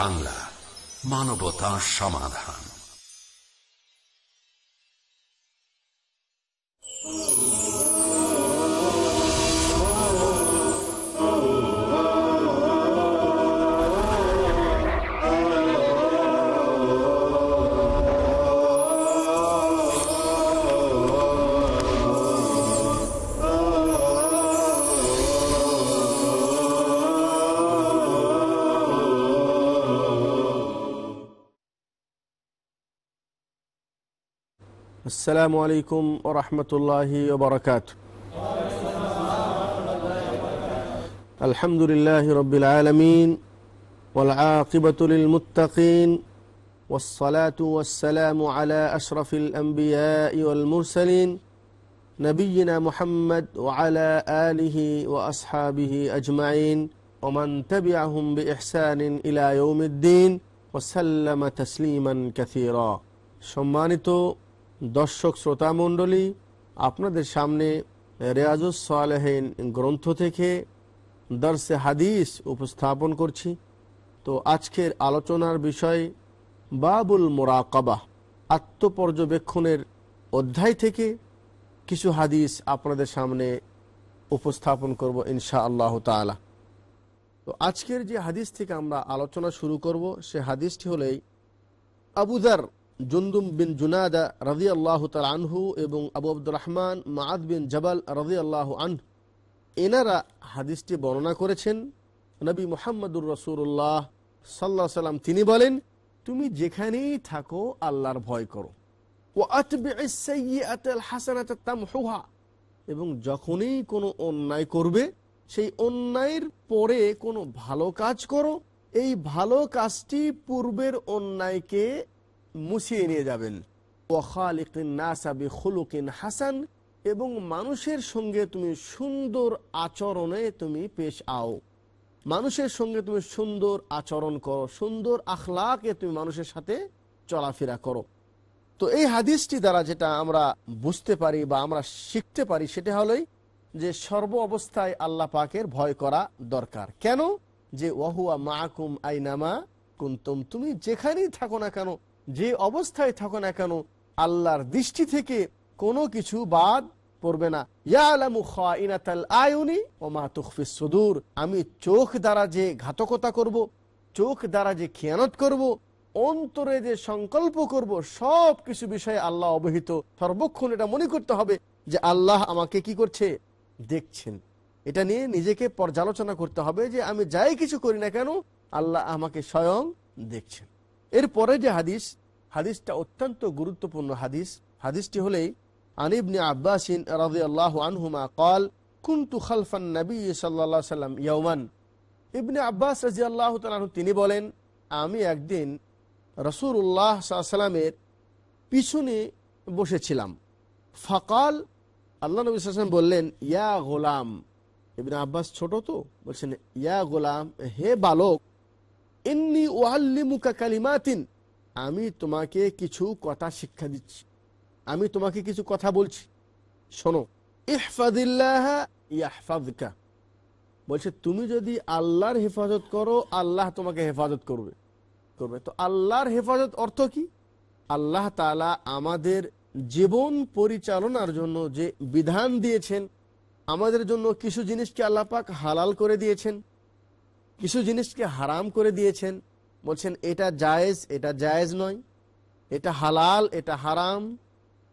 বাংলা মানবতা সমাধান। السلام عليكم ورحمة الله وبركاته الحمد لله رب العالمين والعاقبة للمتقين والصلاة والسلام على أشرف الأنبياء والمرسلين نبينا محمد وعلى آله وأصحابه أجمعين ومن تبعهم بإحسان إلى يوم الدين وسلم تسليما كثيرا সম্মানিত দর্শক শ্রোতা মণ্ডলী, আপনাদের সামনে রেয়াজুস সালেহীন গ্রন্থ থেকে দর্শে হাদিস উপস্থাপন করছি। তো আজকের আলোচনার বিষয়, বাবুল মোরাকাবা, আত্মপর্যবেক্ষণের অধ্যায় থেকে কিছু হাদিস আপনাদের সামনে উপস্থাপন করব ইনশা আল্লাহ তালা তো আজকের যে হাদিস থেকে আমরা আলোচনা শুরু করব, সে হাদিসটি হলেই আবুদার জুন্দুম বিন জুনাদা রাজি আল্লাহ তাল আনহু এবং আবু আব্দুর রহমান মাদ বিন জবাল রাজি আল্লাহ আনহু। এনারা হাদিসটি বর্ণনা করেছেন, নবী মোহাম্মদুর রসুল্লাহ সাল্লাহ সাল্লাম। তিনি বলেন, তুমি যেখানেই থাকো, আল্লাহর ভয় করো। এবং যখনই কোনো অন্যায় করবে, সেই অন্যায়ের পরে কোনো ভালো কাজ করো। এই ভালো কাজটি পূর্বের অন্যায়কে মুছিয়ে নিয়ে যাবেন। হাসান, এবং মানুষের সঙ্গে তুমি সুন্দর আচরণে তুমি পেশ আও। মানুষের সঙ্গে তুমি সুন্দর আচরণ করো, সুন্দর আখলাকে তুমি মানুষের সাথে চলাফেরা করো। তো এই হাদিসটি দ্বারা যেটা আমরা বুঝতে পারি বা আমরা শিখতে পারি, সেটা হলোই যে সর্ব অবস্থায় আল্লাহ পাকের ভয় করা দরকার। কেন? যে ওয়াহুয়া মাহকুম আইনামা কুন্তুম, তুমি যেখানেই থাকো না কেন যে অবস্থায় থাকো না কেন, আল্লাহর দৃষ্টি থেকে কোনো কিছু বাদ পড়বে না। সুদূর। আমি চোখ দ্বারা যে ঘাতকতা করব, চোখ দ্বারা যে খেয়ানত করব, অন্তরে যে সংকল্প করব, সব কিছু বিষয়ে আল্লাহ অবহিত। সর্বক্ষণ এটা মনে করতে হবে যে আল্লাহ আমাকে কি করছে? দেখছেন। এটা নিয়ে নিজেকে পর্যালোচনা করতে হবে যে আমি যাই কিছু করি না কেন, আল্লাহ আমাকে স্বয়ং দেখছেন। এরপরে যে হাদিস হাদিসটা অত্যন্ত গুরুত্বপূর্ণ হাদিস। হাদিসটি হলেই আনিবনে আব্বাসিন রাজি আল্লাহ আনহুমা কল কুন্তু খালফান নবী সাল্লা সাল্লাম ইয়মান ইবনে আব্বাস রাজি আল্লাহ তালু তিনি বলেন, আমি একদিন রসুল্লাহ সাল্লামের পিছনে বসেছিলাম। ফকাল, আল্লাহ নবী সাল্লাম বললেন, ইয়া গোলাম। ইবনে আব্বাস ছোট তো, বলছেন, ইয়া গোলাম, হে বালক এমনি ওয়াল্লিমুকা কালিমাতিন। আমি তোমাকে কিছু কথা শিক্ষা দিচ্ছি। আমি তোমাকে কিছু কথা বলছি। শোনো। ইহফাদিল্লাহ বলছে, তুমি যদি আল্লাহর হেফাজত করো, আল্লাহ তোমাকে হেফাজত করবে। করবে। তো আল্লাহর হেফাজত অর্থ কি? আল্লাহ তালা আমাদের জীবন পরিচালনার জন্য যে বিধান দিয়েছেন, আমাদের জন্য কিছু জিনিসকে আল্লাহ পাক হালাল করে দিয়েছেন, কিছু জিনিসকে হারাম করে দিয়েছেন বলছেন, এটা জায়েজ এটা জায়েজ নয়। এটা হালাল, এটা হারাম।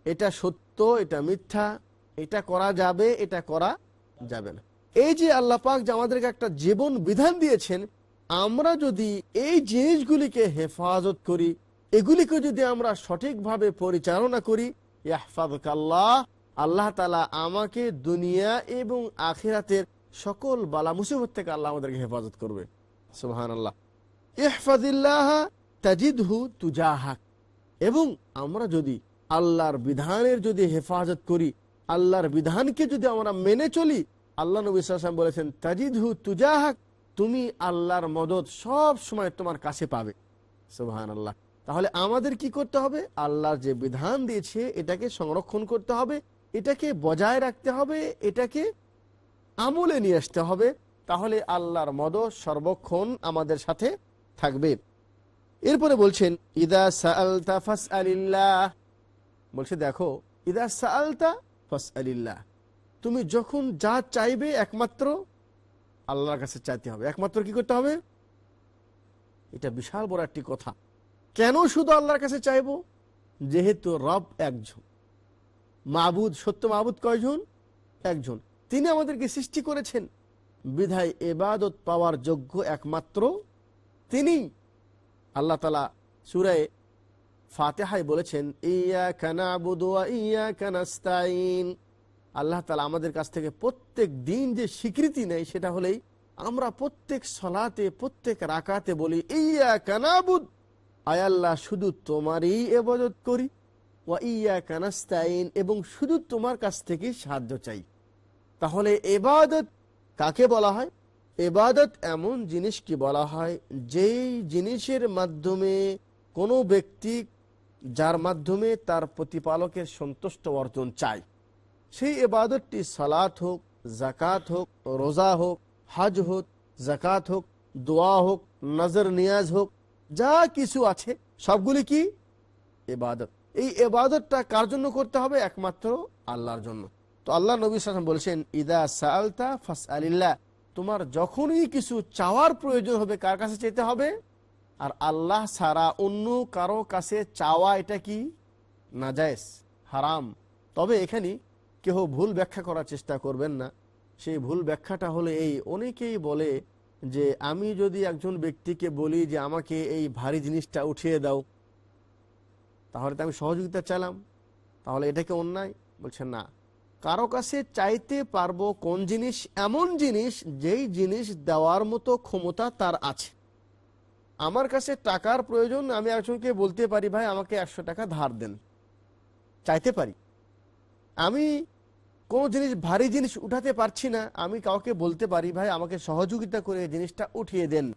এটা সত্য, এটা মিথ্যা। এটা করা যাবে, এটা করা যাবে না। এই যে আল্লাহ পাক যে আমাদেরকে একটা জীবন বিধান দিয়েছেন, আমরা যদি এই জিনিসগুলিকে হেফাজত করি, এগুলিকে যদি আমরা সঠিকভাবে পরিচালনা করি আল্লাহ আল্লাহ তালা আমাকে দুনিয়া এবং আখিরাতের সকল বালা মুসিবত থেকে আল্লাহ আমাদেরকে হেফাজত করবে। সুহান আল্লাহ তাজিদহু এবং আমরা যদি আল্লাহর বিধানের যদি হেফাজত করি, আল্লাহর বিধানকে যদি আমরা মেনে চলি, আল্লাহ নবী সাল্লাম বলেছেন, তাজিদহু তুজাহাক, তুমি আল্লাহর মদত সব সময় তোমার কাছে পাবে। সুবহান আল্লাহ তাহলে আমাদের কি করতে হবে? আল্লাহর যে বিধান দিয়েছে, এটাকে সংরক্ষণ করতে হবে, এটাকে বজায় রাখতে হবে, এটাকে আমলে নিয়ে আসতে হবে। তাহলে আল্লাহর মদত সর্বক্ষণ আমাদের সাথে থাকবে। এরপরে বলছেন, ইদা সালতা ফাস আলিল্লাহ বলছে, দেখো, ইদা সালতা ফাস আলিল্লাহ তুমি যখন যা চাইবে একমাত্র আল্লাহর কাছে চাইতে হবে। একমাত্র কি করতে হবে? এটা বিশাল বড় একটি কথা। কেন শুধু আল্লাহর কাছে চাইব? যেহেতু রব একজন। মাবুদ, সত্য মাবুদ কয়জন? একজন। তিনি আমাদেরকে সৃষ্টি করেছেন। বিধায় এবাদত পাওয়ার যোগ্য একমাত্র তিনি আল্লাহ তালা সুরায় ফাতেহায় বলেছেন ইয়া কানা বুদুয়া ইয়া কানাস্তাইন আল্লাহ তালা আমাদের কাছ থেকে প্রত্যেক দিন যে স্বীকৃতি নেই সেটা হলেই আমরা প্রত্যেক সলাতে, প্রত্যেক রাকাতে বলি ইয়া কানাবুদ আয়াল্লাহ শুধু তোমারই এবাদত করি। ওয়া ইয়া কানাস্তাইন এবং শুধু তোমার কাছ থেকে সাহায্য চাই। তাহলে এবাদত কাকে বলা হয়? এবাদত এমন জিনিসকে বলা হয়, যেই জিনিসের মাধ্যমে কোনো ব্যক্তি, যার মাধ্যমে তার প্রতিপালকের সন্তুষ্ট অর্জন চায়। সেই এবাদতটি সালাত হোক জাকাত হোক, রোজা হোক, হাজ হোক জাকাত হোক, দোয়া হোক, নজর নিয়াজ হোক, যা কিছু আছে, সবগুলি কি? এবাদত এই এবাদতটা কার জন্য করতে হবে? একমাত্র আল্লাহর জন্য। তো আল্লাহ নবী সালাম বলছেন, ইদা সালতা ফাস আলিল্লাহ তোমার যখনই কিছু চাওয়ার প্রয়োজন হবে কার কাছে চাইতে হবে? আর আল্লাহ ছাড়া অন্য কারও কাছে চাওয়া এটা কি? নাজায়েজ হারাম। তবে এখানে কেহ ভুল ব্যাখ্যা করার চেষ্টা করবেন না। সেই ভুল ব্যাখ্যাটা হলে এই, অনেকেই বলে যে আমি যদি একজন ব্যক্তিকে বলি যে আমাকে এই ভারী জিনিসটা উঠিয়ে দাও, তাহলে তো আমি সহযোগিতা চাইলাম, তাহলে এটাকে অন্যায়? বলছেন না। কারও কাছে চাইতে পারব কোন জিনিস, এমন জিনিস যেই জিনিস দেওয়ার মতো ক্ষমতা তার আছে। আমার কাছে টাকার প্রয়োজন, আমি একজনকে বলতে পারি, ভাই, আমাকে একশো টাকা ধার দেন। চাইতে পারি। আমি কোন জিনিস, ভারী জিনিস উঠাতে পারছি না। আমি কাউকে বলতে পারি, ভাই, আমাকে সহযোগিতা করে জিনিসটা উঠিয়ে দেন।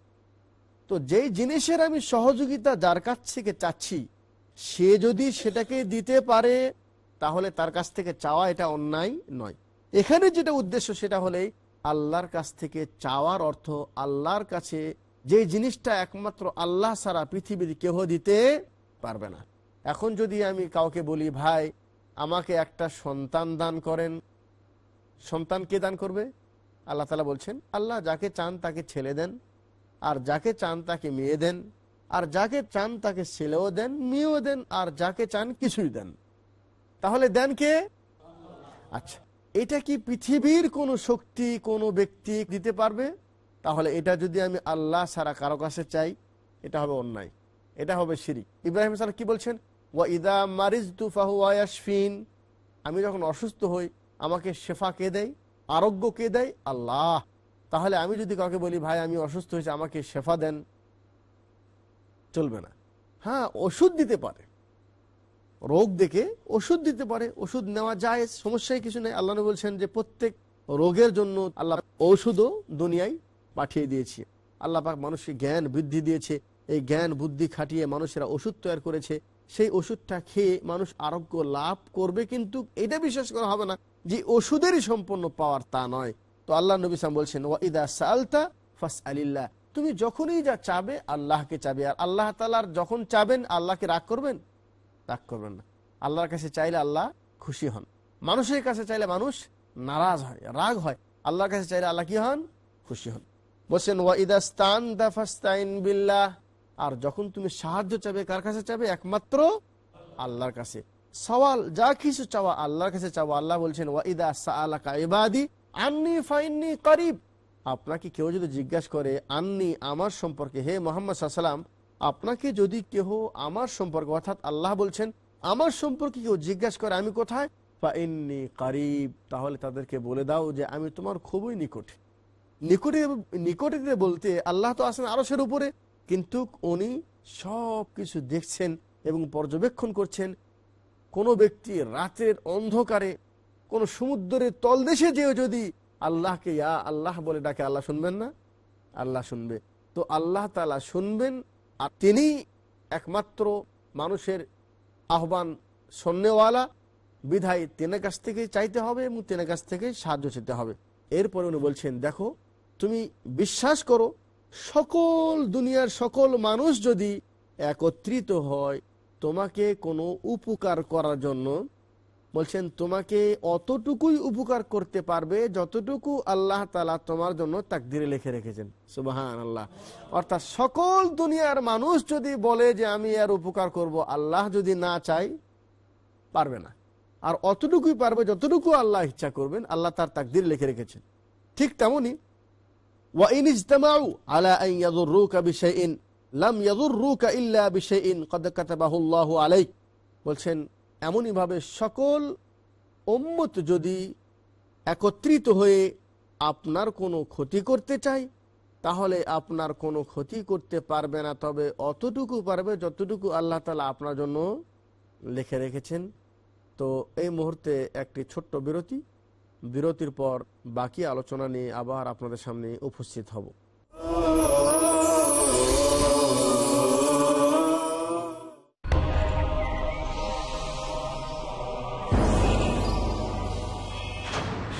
তো যেই জিনিসের আমি সহযোগিতা যার কাছ থেকে চাচ্ছি, সে যদি সেটাকে দিতে পারে তাহলে তার কাছ থেকে চাওয়া এটা অন্যায় নয়। এখানে যেটা উদ্দেশ্য সেটা হলেই আল্লাহর কাছ থেকে চাওয়ার অর্থ আল্লাহর কাছে যে জিনিসটা একমাত্র আল্লাহ সারা পৃথিবীর কেহ দিতে পারবে না। এখন যদি আমি কাউকে বলি, ভাই, আমাকে একটা সন্তান দান করেন। সন্তান কে দান করবে? আল্লাহ তালা বলছেন, আল্লাহ যাকে চান তাকে ছেলে দেন, আর যাকে চান তাকে মেয়ে দেন, আর যাকে চান তাকে ছেলেও দেন, মেয়েও দেন, আর যাকে চান কিছুই দেন। তাহলে দেন কে? আচ্ছা এটা কি পৃথিবীর কোনো শক্তি, কোনো ব্যক্তি দিতে পারবে? তাহলে এটা যদি আমি আল্লাহ সারা কারও কাছে চাই, এটা হবে অন্যায়। এটা হবে শিরিক। ইব্রাহিম সাল কি বলছেন? ওয়া ইদা মারিজ তুফাহু আয়াসফিন আমি যখন অসুস্থ হই, আমাকে শেফা কে দেয়? আরোগ্য কে দেয়? আল্লাহ। তাহলে আমি যদি কাউকে বলি, ভাই, আমি অসুস্থ হয়েছি, আমাকে শেফা দেন। চলবে না। হ্যাঁ ওষুধ দিতে পারে। রোগ দেখে ওষুধ দিতে পারে, ওষুধ নেওয়া যায়, সমস্যায় কিছু নেই। আল্লাহ বলছেন যে প্রত্যেক রোগের জন্য আল্লাহ ঔষধও দুনিয়ায় পাঠিয়ে দিয়েছে। আল্লাহ পাক মানুষকে জ্ঞান বৃদ্ধি দিয়েছে। এই জ্ঞান বুদ্ধি খাটিয়ে মানুষেরা ওষুধ তৈরি করেছে। সেই ওষুধটা খেয়ে মানুষ আরোগ্য লাভ করবে কিন্তু এটা বিশ্বাস করা হবে না যে ওষুধেরই সম্পূর্ণ পাওয়ার তা নয়। তো আল্লাহ নবী সাম বলছেন ওয়াইদা সালতা ফাস আলিল্লাহ তুমি যখনই যা চাবে, আল্লাহকে চাবে। আর আল্লাহ তালার যখন চাবেন, আল্লাহকে রাগ করবেন? রাগ করবেন না। আল্লাহর কাছে চাইলে আল্লাহ খুশি হন। মানুষের কাছে চাইলে মানুষ নারাজ হয়, রাগ হয়। আল্লাহর কাছে চাইলে আল্লাহ কি হন? খুশি হন। বলছেন ওয়াইদাস্তান বিল্লাহ। আর যখন তুমি সাহায্য চাবে, কার কাছে চাবে? একমাত্র আল্লাহর কাছে। সওয়াল, যা কিছু চাওয়া আল্লাহর কাছে চাওয়া। আল্লাহ বলছেন ওয়াইদা সাআলাকা ইবাদি আন্নি ফাইন্নি করিব। আপনাকে কেউ যদি জিজ্ঞাসা করে, আন্নি, আমার সম্পর্কে হে মোহাম্মদ সাল্লাম আপনাকে যদি কেহ আমার সম্পর্কে, অর্থাৎ আল্লাহ বলছেন, আমার সম্পর্কে কেউ জিজ্ঞাসা করে আমি কোথায়? ফাইন্নি কারিব। তাহলে তাদেরকে বলে দাও যে আমি তোমার খুবই নিকটে। নিকটে নিকটে বলতে আল্লাহ তো আসেন আরসের উপরে, কিন্তু উনি সব কিছু দেখছেন এবং পর্যবেক্ষণ করছেন। কোনো ব্যক্তি রাতের অন্ধকারে, কোনো সমুদ্রের তলদেশে যেও যদি আল্লাহকে, ইয়া আল্লাহ বলে ডাকে, আল্লাহ শুনবেন না? আল্লাহ শুনবে। তো আল্লাহ তালা শুনবেন আর তিনি একমাত্র মানুষের আহ্বান শূন্যওয়ালা। বিধায় তেনের কাছ থেকে চাইতে হবে এবং তেনের কাছ থেকে সাহায্য চাইতে হবে। এরপরে উনি বলছেন, দেখো, তুমি বিশ্বাস করো, সকল দুনিয়ার সকল মানুষ যদি একত্রিত হয়, তোমাকে কোনো উপকার করার জন্য বলছেন তোমাকে অতটুকুই উপকার করতে পারবে যতটুকু আল্লাহ তালা তোমার জন্য তাকদিরে লিখে রেখেছেন সুবাহান আল্লাহ অর্থাৎ সকল দুনিয়ার মানুষ যদি বলে যে আমি আর উপকার করব আল্লাহ যদি না চাই পারবে না আর অতটুকুই পারবে যতটুকু আল্লাহ ইচ্ছা করবেন আল্লাহ তার তাকদির লিখে রেখেছেন ঠিক তেমনই وإن اجتمعوا على أن يضروك بشيء لم يضروك إلا بشيء قد كتبه الله عليك বলছেন এমনইভাবে সকল উম্মত যদি একত্রিত হয়ে আপনার কোনো ক্ষতি করতে চায়, তাহলে আপনার কোনো ক্ষতি করতে পারবে না। তবে অতটুকু পারবে যতটুকু আল্লাহ তালা আপনার জন্য লিখে রেখেছেন। তো এই মুহূর্তে একটি ছোট্ট বিরতি। বিরতির পর বাকি আলোচনা নিয়ে আবার আপনাদের সামনে উপস্থিত হব।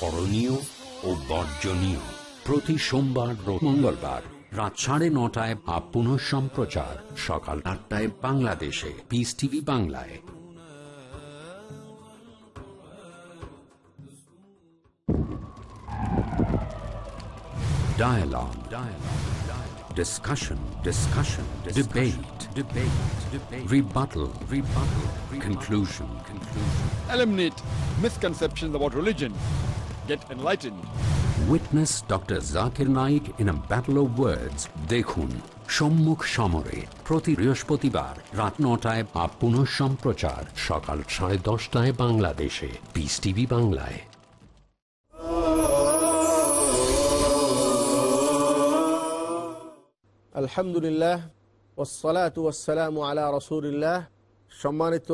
করণীয় ও বর্জনীয় প্রতি সোমবার মঙ্গলবার রাত সাড়ে নটায় বা পুনঃ সম্প্রচার সকাল আটটায় বাংলাদেশে পিস টিভি বাংলায় Dialogue. Dialogue. Dialogue. Discussion. Discussion. Discussion. Debate. Debate. Debate. Rebuttal. Rebuttal. Rebuttal. Conclusion. Conclusion. Eliminate misconceptions about religion. Get enlightened. Witness Dr. Zakir Naik in a battle of words. দেখুন সম্মুখ সমরে প্রতি বৃহস্পতিবার রাত নটায় বা পুনঃ সম্প্রচার সকাল সাড়ে দশটায় বাংলাদেশে পিস টিভি বাংলায় আলহামদুলিল্লাহ ওসলাত ওয়াসালাম আলা রসুলিল্লাহ সম্মানিত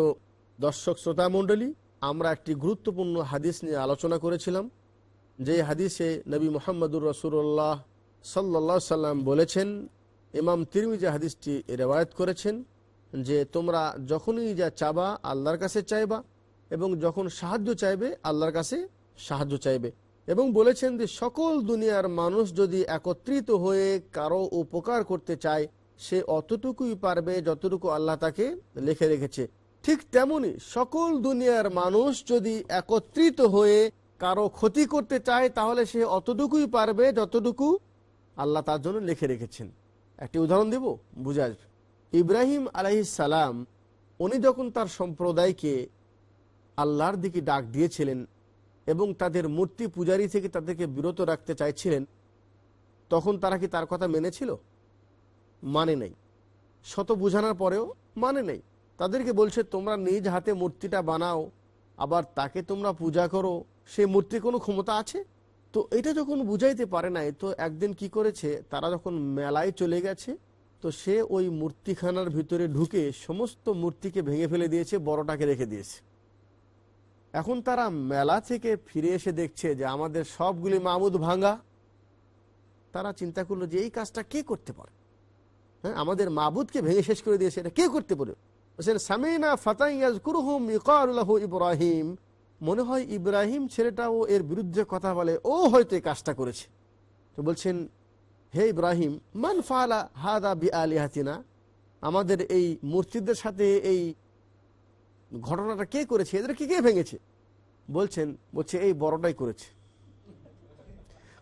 দর্শক শ্রোতা মণ্ডলী আমরা একটি গুরুত্বপূর্ণ হাদিস নিয়ে আলোচনা করেছিলাম যে হাদিসে নবী মোহাম্মদুর রসুল্লাহ সাল্লা সাল্লাম বলেছেন, ইমাম তিরমিজা হাদিসটি রেওয়ায়ত করেছেন যে তোমরা যখনই যা চাবা আল্লাহর কাছে চাইবা এবং যখন সাহায্য চাইবে আল্লাহর কাছে সাহায্য চাইবে। এবং বলেছেন যে সকল দুনিয়ার মানুষ যদি একত্রিত হয়ে কারও উপকার করতে চায়, সে অতটুকুই পারবে যতটুকু আল্লাহ তাকে লিখে রেখেছে। ঠিক তেমনি সকল দুনিয়ার মানুষ যদি একত্রিত হয়ে কারও ক্ষতি করতে চায়, তাহলে সে অতটুকুই পারবে যতটুকু আল্লাহ তার জন্য লিখে রেখেছেন। একটি উদাহরণ দেব, বুঝে আসবে। ইব্রাহিম সালাম, উনি যখন তার সম্প্রদায়কে আল্লাহর দিকে ডাক দিয়েছিলেন এবং তাদের মূর্তি পূজারী থেকে তাদেরকে বিরত রাখতে চাইছিলেন, তখন তারা কি তার কথা মেনেছিল? মানে নেই। শত বুঝানোর পরেও মানে নেই। তাদেরকে বলছে, তোমরা নিজ হাতে মূর্তিটা বানাও, আবার তাকে তোমরা পূজা করো সে মূর্তির কোনো ক্ষমতা আছে? তো এটা যখন বুঝাইতে পারে নাই, তো একদিন কি করেছে, তারা যখন মেলায় চলে গেছে, তো সে ওই মূর্তিখানার ভিতরে ঢুকে সমস্ত মূর্তিকে ভেঙে ফেলে দিয়েছে, বড়টাকে রেখে দিয়েছে। এখন তারা মেলা থেকে ফিরে এসে দেখছে যে আমাদের সবগুলি মামুদ ভাঙা। তারা চিন্তা করল যে এই কাজটা কে করতে পারে? হ্যাঁ আমাদের মাবুদকে ভেঙে শেষ করে দিয়েছে, এটা কে করতে পারে? বলছেন, সামিনা ফাতাইয়াজকুরহুম ইকারুল্লাহ ইব্রাহিম। মনে হয় ইব্রাহিম ছেলেটাও এর বিরুদ্ধে কথা বলে, ও হয়তো এই কাজটা করেছে। তো বলছেন, হে ইব্রাহিম, মান ফালা হাদা বি আলিহাতিনা আমাদের এই মূর্তিদের সাথে এই ঘটনাটা কে করেছে? এদেরকে কে কে ভেঙেছে? বলছেন, বলছে, এই বড়টাই করেছে।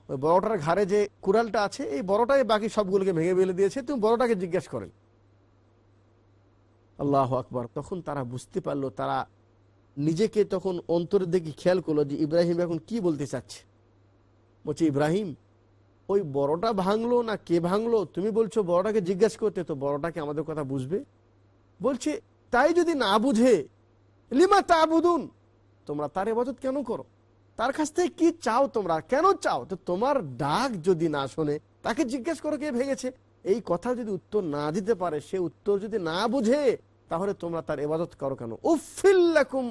ওই বড়টার ঘাড়ে যে কুড়ালটা আছে, এই বড়টাই বাকি সবগুলোকে ভেঙে ফেলে দিয়েছে। তুমি বড়টাকে জিজ্ঞেস করেন। আল্লাহ আকবর। তখন তারা বুঝতে পারল, তারা নিজেকে তখন অন্তরের দিকে খেয়াল করল যে ইব্রাহিম এখন কি বলতে চাচ্ছে? বলছে, ইব্রাহিম, ওই বড়টা ভাঙলো না কে ভাঙলো? তুমি বলছো বড়টাকে জিজ্ঞেস করতে, তো বড়টাকে আমাদের কথা বুঝবে? বলছে, তাই যদি না বুঝে, লিমা তা বুধুন তোমরা তার এবাজত কেন করো? তার কাছ থেকে কি চাও তোমরা? কেন চাও? তো তোমার ডাক যদি না শোনে, তাকে জিজ্ঞেস করো কে ভেঙেছে? এই কথা যদি উত্তর না দিতে পারে, সে উত্তর যদি না বুঝে তাহলে তোমরা তার এবাদত করো কেন? উফিল্লাকুম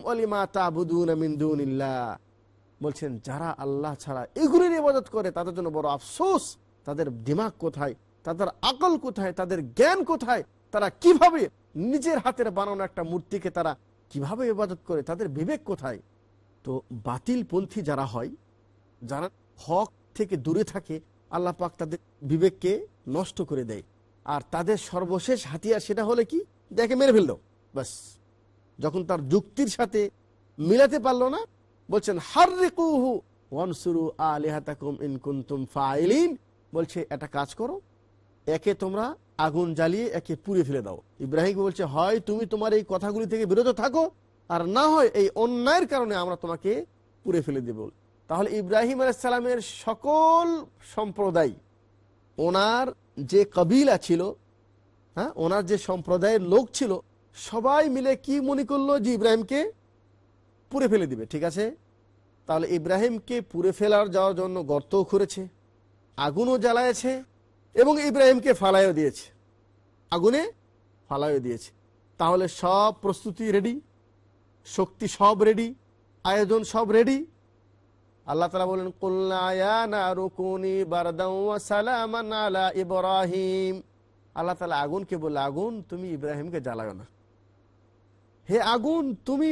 বলছেন, যারা আল্লাহ ছাড়া এগুলির ইবাদত করে, তাদের জন্য বড় আফসোস। তাদের দিমাগ কোথায়? তাদের আকল কোথায়? তাদের জ্ঞান কোথায়? তারা কীভাবে নিজের হাতের বানানো একটা মূর্তিকে তারা কীভাবে ইবাদত করে? তাদের বিবেক কোথায়? তো বাতিল পন্থী যারা হয়, যারা হক থেকে দূরে থাকে, আল্লাহ পাক তাদের বিবেককে নষ্ট করে দেয়। আর তাদের সর্বশেষ হাতিয়ার সেটা হলে কি? দেখে মেরে ফেলল। বাস যখন তার যুক্তির সাথে মিলাতে পারল না, বলছেন, হার্রিকুহু ওয়ানসুরু আলিহাতাকুম ইন কুনতুম ফাইলিন। বলছে, একটা কাজ করো, একে তোমরা আগুন জ্বালিয়ে একে পুড়ে ফেলে দাও। ইব্রাহিম বলছে, হয়, তুমি তোমার এই কথাগুলি থেকে বিরত থাকো, আর না হয় এই অন্যায়ের কারণে আমরা তোমাকে পুড়ে ফেলে দেব। তাহলে ইব্রাহিম আলাইসালামের সকল সম্প্রদায়, ওনার যে কবিলা ছিল হ্যাঁ? ওনার যে সম্প্রদায়ের লোক ছিল, সবাই মিলে কি মনে করল যে ইব্রাহিমকে পুড়ে ফেলে দিবে, ঠিক আছে? তাহলে ইব্রাহিমকে পুড়ে ফেলার যাওয়ার জন্য গর্তও খুঁড়েছে, আগুনও জ্বালায়েছে এবং ইব্রাহিমকে ফালাইও দিয়েছে। আগুনে ফালাইও দিয়েছে। তাহলে সব প্রস্তুতি রেডি শক্তি সব রেডি আয়োজন সব রেডি আল্লাহ তালা বলেন আলা ইব্রাহিম। আল্লাহ তালা আগুনকে বলে আগুন তুমি ইব্রাহিমকে জ্বালাও না। হে আগুন, তুমি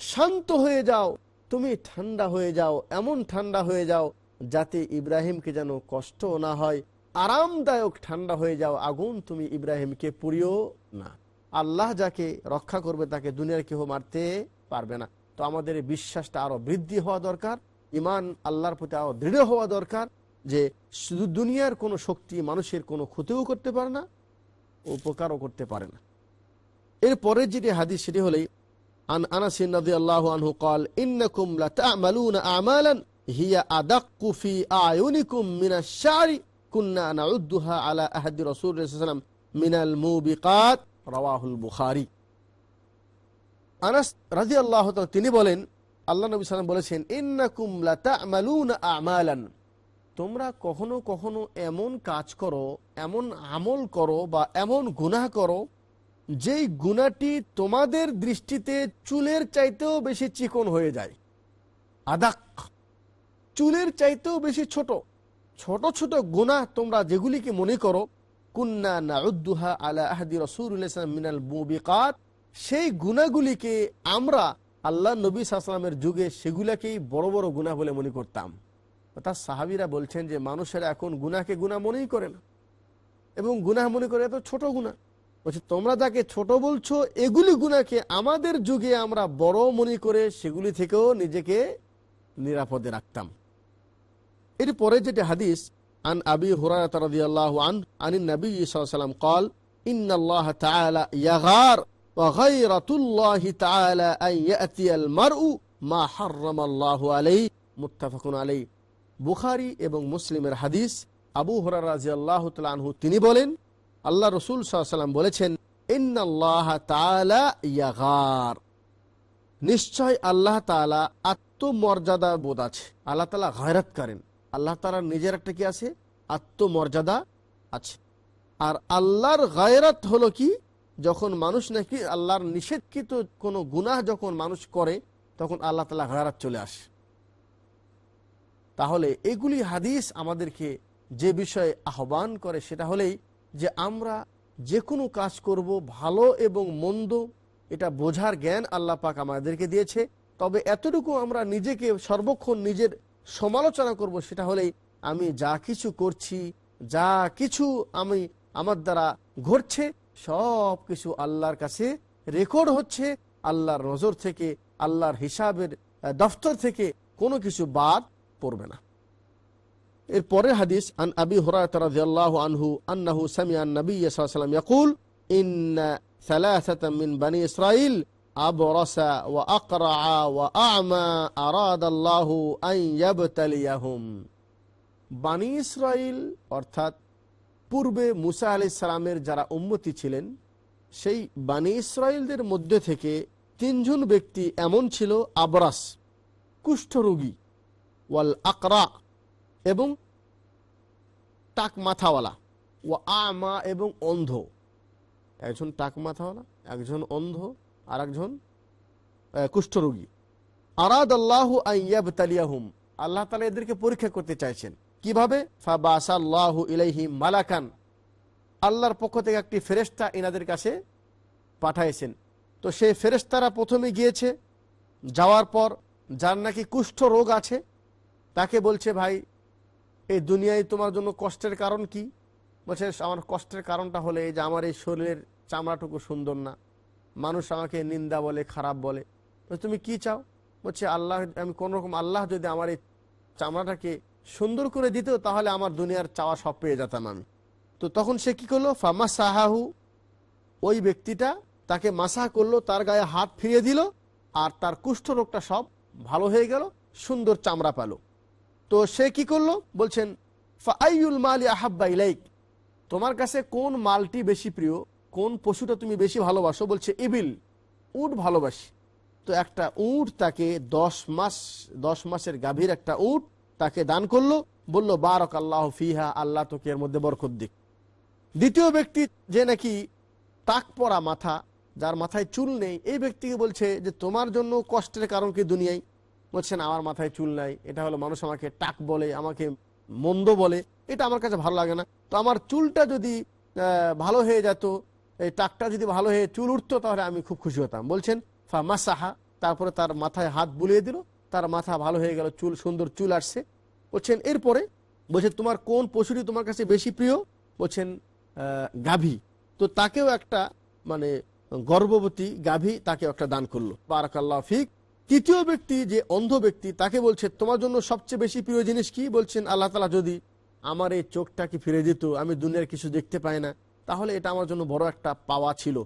শান্ত হয়ে যাও, তুমি ঠান্ডা হয়ে যাও, এমন ঠান্ডা হয়ে যাও যাতে ইব্রাহিমকে যেন কষ্ট না হয়, আরামদায়ক ঠান্ডা হয়ে যাও। আগুন তুমি ইব্রাহিমকে পুড়িও না। আল্লাহ যাকে রক্ষা করবে, তাকে দুনিয়ার কেহ মারতে পারবে না। তো আমাদের বিশ্বাসটা আরও বৃদ্ধি হওয়া দরকার ইমান আল্লাহর প্রতি আরও দৃঢ় হওয়া দরকার যে শুধু দুনিয়ার কোনো শক্তি মানুষের কোনো ক্ষতিও করতে পারে না উপকারও করতে পারে না। এরপরে যেটি হাদিস, সেটি হলে, আন আনাসিন রাদি আল্লাহ আনহু কল, ইন্নাকুম লাতামালুনা আমালান, হিয়া আদাক্কু ফি আয়ুনিকুম মিনাশ শারি, কুন্না আলা আহাদি রাসূল সাল্লাম মিনাল মুবিকাত, রাওয়াহুল বুখারি। আনাস রাজি আল্লাহ তিনি বলেন, আল্লাহ নবী সাল্লাম বলেছেন, ইন্নাকুম লাতামালুনা আমালান। তোমরা কখনো কখনো এমন কাজ করো, এমন আমল করো বা এমন গুনাহ করো, যেই গুণাটি তোমাদের দৃষ্টিতে চুলের চাইতেও বেশি চিকন হয়ে যায়। আদাক, চুলের চাইতেও বেশি ছোট। ছোট ছোট গুণা তোমরা যেগুলিকে মনে করো, কুন্না নাউদ্দুহা আলা আহাদি রসুল্লাহ মিনাল মুবিকাত, সেই গুণাগুলিকে আমরা আল্লাহ নবী সাল্লামের যুগে সেগুলাকেই বড় বড় গুণা বলে মনে করতাম। তার সাহাবিরা বলছেন যে মানুষেরা এখন গুনাকে গুণা মনেই করে না এবং গুনাহ মনে করে এত ছোট গুণা বলছে তোমরা যাকে ছোট বলছো এগুলি গুণাকে আমাদের যুগে আমরা বড় মনে করে সেগুলি থেকেও নিজেকে নিরাপদে রাখতাম এর পরে যেটি হাদিস আন আবি হুরায়রা রাদিয়াল্লাহু আন আনিন নবী সাল্লাল্লাহু আলাইহি ওয়াসাল্লাম قال ان الله تعالى يغار وغيرة الله تعالى ان ياتي المرء ما حرم الله عليه متفق عليه বুখারী এবং মুসলিমের হাদিস, আবু হুরায়রা রাদিয়াল্লাহু তাআলা আনহু তিনি বলেন, আল্লাহ রসুল সাল্লাম বলেছেন নিশ্চয় আল্লাহ তাআলা আত্মমর্যাদা বোধ আছে। আল্লাহ তালা গায়রাত করেন। আল্লাহ তাআলার নিজের একটা কি আছে? আত্মমর্যাদা আছে। আর আল্লাহর গায়রাত হলো কি? যখন মানুষ নাকি আল্লাহর নিষেধকৃত কোনো গুনাহ যখন মানুষ করে, তখন আল্লাহ তালা গায়রাত চলে আসে। তাহলে এগুলি হাদিস আমাদেরকে যে বিষয়ে আহ্বান করে সেটা হলেই যে আমরা যে কোনো কাজ করব ভালো এবং মন্দ, এটা বোঝার জ্ঞান আল্লাহ পাক আমাদেরকে দিয়েছে। তবে এতটুকু আমরা নিজেকে সর্বক্ষণ নিজের সমালোচনা করব সেটা হলেই আমি যা কিছু করছি, যা কিছু আমি আমার দ্বারা ঘটছে, সব কিছু আল্লাহর কাছে রেকর্ড হচ্ছে। আল্লাহর নজর থেকে, আল্লাহর হিসাবের দফতর থেকে কোনো কিছু বাদ পড়বে না। এর পরের হাদিস, আন আবি রাদিয়াল্লাহু আনহু আন্নাহু সাল্লাল্লাহু আলাইহি ওয়াসাল্লাম ইয়াকুল সালাসাতাম মিন বানি ইসরাইল ওয়া আকরা ওয়া আ'মা আরাদাল্লাহু আন ইয়াবতালিয়াহুম। বানি ইসরাইল অর্থাৎ পূর্বে মুসা আলি সালামের যারা উম্মতি ছিলেন, সেই বানি ইসরায়েলদের মধ্যে থেকে তিনজন ব্যক্তি এমন ছিল, আবরাস, কুষ্ঠরোগী। ওয়াল আকরা এবং টাক মাথাওয়ালা ও আমা এবং অন্ধ। একজন টাক মাথাওয়ালা একজন অন্ধ আর একজন কুষ্ঠরোগী। আরাদ আল্লাহ আইয়াবতালিয়াহুম আল্লাহ তালা এদেরকে পরীক্ষা করতে চাইছেন। কীভাবে? ফাবাসাল্লাহু ইলাইহিম মালাকান। আল্লাহর পক্ষ থেকে একটি ফেরেস্তা এনাদের কাছে পাঠাইছেন। তো সেই ফেরেস্তারা প্রথমে গিয়েছে, যাওয়ার পর যার নাকি কুষ্ঠ রোগ আছে তাকে বলছে, ভাই, এই দুনিয়ায় তোমার জন্য কষ্টের কারণ কি? বলছে, আমার কষ্টের কারণটা হলে যে আমার এই শরীরের চামড়াটুকু সুন্দর না। মানুষ আমাকে নিন্দা বলে, খারাপ বলে। তুমি কি চাও? বলছে, আল্লাহ, আমি কোন রকম আল্লাহ যদি আমার এই চামড়াটাকে সুন্দর করে দিত, তাহলে আমার দুনিয়ার চাওয়া সব পেয়ে যেতাম আমি। তো তখন সে কি করল? ফামা সাহাহু ওই ব্যক্তিটা তাকে মাসা করল, তার গায়ে হাত ফিরিয়ে দিল, আর তার কুষ্ঠ রোগটা সব ভালো হয়ে গেল, সুন্দর চামড়া পেল। তো সে কি করল? বলছেন ফাইউল মালি আহাব্বা ইলাইক? তোমার কাছে কোন মালটি বেশি প্রিয়? কোন পশুটা তুমি বেশি ভালোবাসো? বলছে, ইবিল, উট ভালোবাসি। তো একটা উট তাকে দশ মাস, দশ মাসের গাভীর একটা উট তাকে দান করল। বলল বারক আল্লাহ ফিহা, আল্লাহ তোকে এর মধ্যে বরকত দিক। দ্বিতীয় ব্যক্তি যে নাকি তাক পরা মাথা, যার মাথায় চুল নেই, এই ব্যক্তিকে বলছে যে, তোমার জন্য কষ্টের কারণ কি দুনিয়ায়? বলছেন, আমার মাথায় চুল নাই। এটা হলো মানুষ আমাকে টাক বলে, আমাকে মন্দ বলে। এটা আমার কাছে ভালো লাগে না। তো আমার চুলটা যদি ভালো হয়ে যেত, এই টাকটা যদি ভালো হয়ে চুল উঠতো, তাহলে আমি খুব খুশি হতাম। বলছেন ফা মাসাহা তারপরে তার মাথায় হাত বুলিয়ে দিল। তার মাথা ভালো হয়ে গেল, চুল, সুন্দর চুল আসছে। বলছেন, এরপরে? বলছে, তোমার কোন পশুটি তোমার কাছে বেশি প্রিয়? বলছেন গাভী। তো তাকেও একটা মানে গর্ভবতী গাভী তাকে একটা দান করল। বারাকাল্লাহ ফিক। তৃতীয় ব্যক্তি যে অন্ধ ব্যক্তি, তাকে বলছে, তোমার জন্য সবচেয়ে বেশি প্রিয় জিনিস কি? বলছেন, আল্লাহ তালা যদি আমার এই চোখটাকে ফিরে দিত, আমি দুনিয়ার কিছু দেখতে পাই না, তাহলে এটা আমার জন্য বড় একটা পাওয়া ছিল।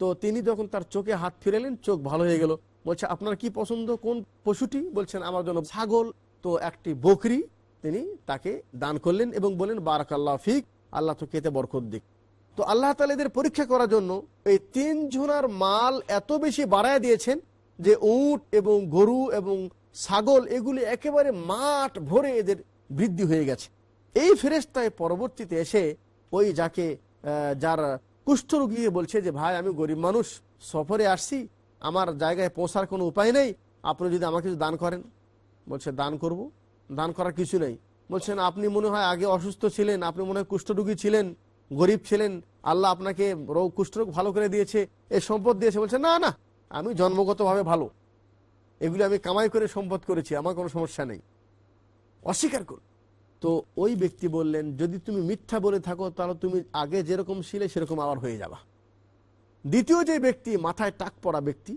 তো তিনি যখন তার চোখে হাত ফিরেলেন, চোখ ভালো হয়ে গেল। বলছে, আপনার কি পছন্দ কোন পশুটি? বলছেন, আমার জন্য ছাগল। তো একটি বকরি তিনি তাকে দান করলেন এবং বলেন বারাকাল্লাহ ফিক, আল্লাহ তো কেতে বরকত দিক। তো আল্লাহ তালা এদের পরীক্ষা করার জন্য এই তিন জোনার মাল এত বেশি বাড়ায় দিয়েছেন যে উট এবং গরু এবং ছাগল, এগুলি একেবারে মাঠ ভরে এদের বৃদ্ধি হয়ে গেছে। এই ফেরেস্তায় পরবর্তীতে এসে ওই যাকে যার কুষ্ঠরোগী বলছে যে, ভাই, আমি গরিব মানুষ, সফরে আসছি, আমার জায়গায় পৌঁছার কোনো উপায় নেই, আপনি যদি আমাকে কিছু দান করেন। বলছে, দান করব? দান করার কিছু নেই। বলছেন, আপনি মনে হয় আগে অসুস্থ ছিলেন, আপনি মনে হয় কুষ্ঠরোগী ছিলেন, গরিব ছিলেন, আল্লাহ আপনাকে রোগ, কুষ্ঠরোগ ভালো করে দিয়েছে এই সম্পদ দিয়েছে। বলছে, না না আমি জন্মগতভাবে ভালো। এগুলি আমি কামাই করে সম্পদ করেছি, আমার কোনো সমস্যা নেই। অস্বীকার করুন। তো ওই ব্যক্তি বললেন, যদি তুমি মিথ্যা বলে থাকো, তাহলে তুমি আগে যেরকম ছিলে, সেরকম আবার হয়ে যাবা। দ্বিতীয় যে ব্যক্তি, মাথায় টাক পড়া ব্যক্তি,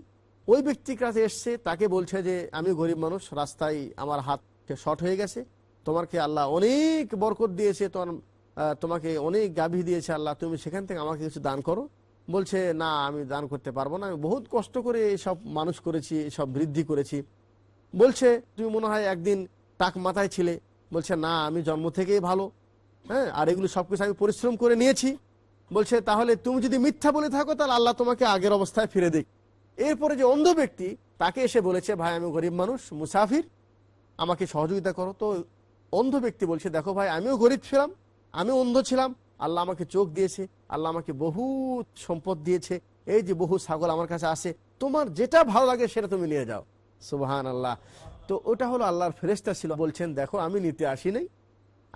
ওই ব্যক্তির কাছে এসছে, তাকে বলছে যে, আমি গরিব মানুষ, রাস্তায় আমার হাত শর্ট হয়ে গেছে, তোমাকে আল্লাহ অনেক বরকত দিয়েছে, তোমার তোমাকে অনেক গাভী দিয়েছে, আল্লাহ, তুমি সেখান থেকে আমাকে কিছু দান করো। বলছে, না, আমি দান করতে পারব না। আমি বহুত কষ্ট করে সব মানুষ করেছি সব বৃদ্ধি করেছি। বলছে, তুমি মনে হয় একদিন টাক মাথায় ছিলে। বলছে, না, আমি জন্ম থেকেই ভালো। হ্যাঁ আর এগুলো সব কিছু আমি পরিশ্রম করে নিয়েছি। বলছে, তাহলে তুমি যদি মিথ্যা বলে থাকো, তাহলে আল্লাহ তোমাকে আগের অবস্থায় ফিরে দিক। এরপরে যে অন্ধ ব্যক্তি, তাকে এসে বলেছে, ভাই, আমি গরিব মানুষ, মুসাফির, আমাকে সহযোগিতা করো। তো অন্ধ ব্যক্তি বলছে, দেখো ভাই, আমিও গরিব ছিলাম আমি অন্ধ ছিলাম। আল্লাহ আমাকে চোখ দিয়েছে, আল্লাহ আমাকে বহু সম্পদ দিয়েছে, এই যে বহু ছাগল আমার কাছে আসে তোমার যেটা ভালো লাগে সেটা তুমি নিয়ে যাও। সুবাহান আল্লাহ তো ওটা হলো আল্লাহর ফেরেস্তা ছিল, বলছেন, দেখো, আমি নিতে আসি নাই।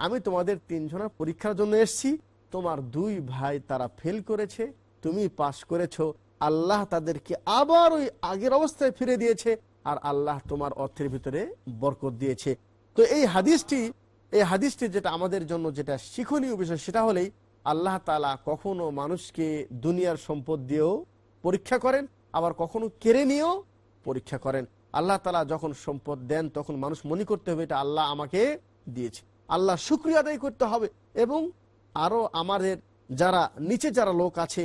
আমি তোমাদের তিনজনের পরীক্ষার জন্য এসেছি। তোমার দুই ভাই তারা ফেল করেছে, তুমি পাশ করেছ। আল্লাহ তাদেরকে আবার ওই আগের অবস্থায় ফিরে দিয়েছে, আর আল্লাহ তোমার অর্থের ভিতরে বরকত দিয়েছে। তো এই হাদিসটি এই হাদিসটি যেটা আমাদের জন্য যেটা শিক্ষণীয় বিষয়, সেটা হলেই আল্লাহ তালা কখনো মানুষকে দুনিয়ার সম্পদ দিয়েও পরীক্ষা করেন, আবার কখনো কেড়ে নিয়েও পরীক্ষা করেন। আল্লাহ তালা যখন সম্পদ দেন, তখন মানুষ মনে করতে হবে এটা আল্লাহ আমাকে দিয়েছে। আল্লাহ শুক্রিয়া আদায় করতে হবে এবং আরও আমাদের যারা, নিচে যারা লোক আছে,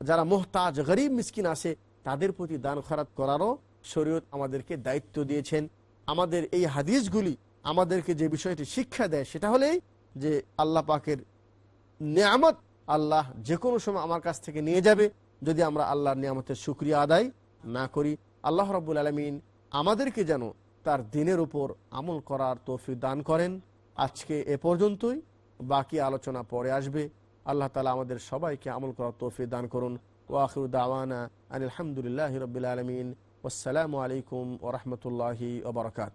যারা মোহতাজ, গরিব, মিসকিন আছে, তাদের প্রতি দান খরাত করারও শরীয়ত আমাদেরকে দায়িত্ব দিয়েছেন। আমাদের এই হাদিসগুলি আমাদেরকে যে বিষয়টি শিক্ষা দেয়, সেটা হলেই যে আল্লাহ পাকের নিয়ামত আল্লাহ যে কোনো সময় আমার কাছ থেকে নিয়ে যাবে। যদি আমরা আল্লাহর নিয়ামতের সুক্রিয়া আদায় না করি, আল্লাহ রব্বুল আলমিন আমাদেরকে যেন তার দিনের উপর আমল করার তৌফিক দান করেন। আজকে এ পর্যন্তই। বাকি আলোচনা পরে আসবে। আল্লাহ তালা আমাদের সবাইকে আমল করার তৌফিক দান করুন। ওয়াখির দাওয়ানা আলহামদুলিল্লাহ রবিল আলমিন। আসসালামু আলাইকুম ওরহমতুল্লাহি ওবরকাত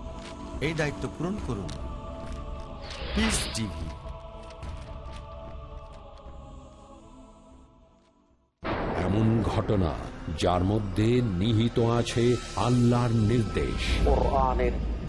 এই দায়িত্ব পূরণ করুন। পিস টিভি এমন ঘটনা যার মধ্যে নিহিত আছে আল্লাহর নির্দেশ। কোরআনের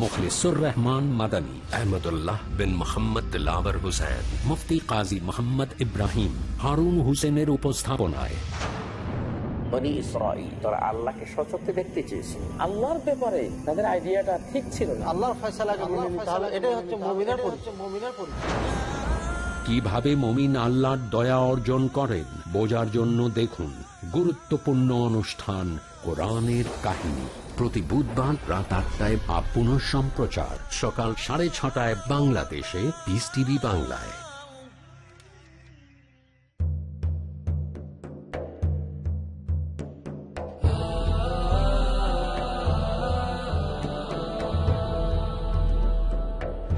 মুখলিসুর রহমান মাদানী আহমদুল্লাহ বিন মোহাম্মদ দিলাবর হুসেন মুফতি কাজী মোহাম্মদ ইব্রাহিম হারুন হুসেনের উপস্থাপনায় তারা আল্লাহকে দেখতে চেয়েছিল আল্লাহর ব্যাপারে তাদের আইডিয়াটা ঠিক ছিল না। আল্লাহর ফয়সালাকে নিতে হবে এটাই হচ্ছে মুমিনের পরিচয়। কীভাবে মমিন আল্লাহর দয়া অর্জন করেন বোঝার জন্য দেখুন। গুরুত্বপূর্ণ অনুষ্ঠান, কোরআনের কাহিনী। প্রতি বুধবার রাত আটটায় বা সম্প্রচার সকাল সাড়ে ছটায় বাংলাদেশে পিস টিভি বাংলায়।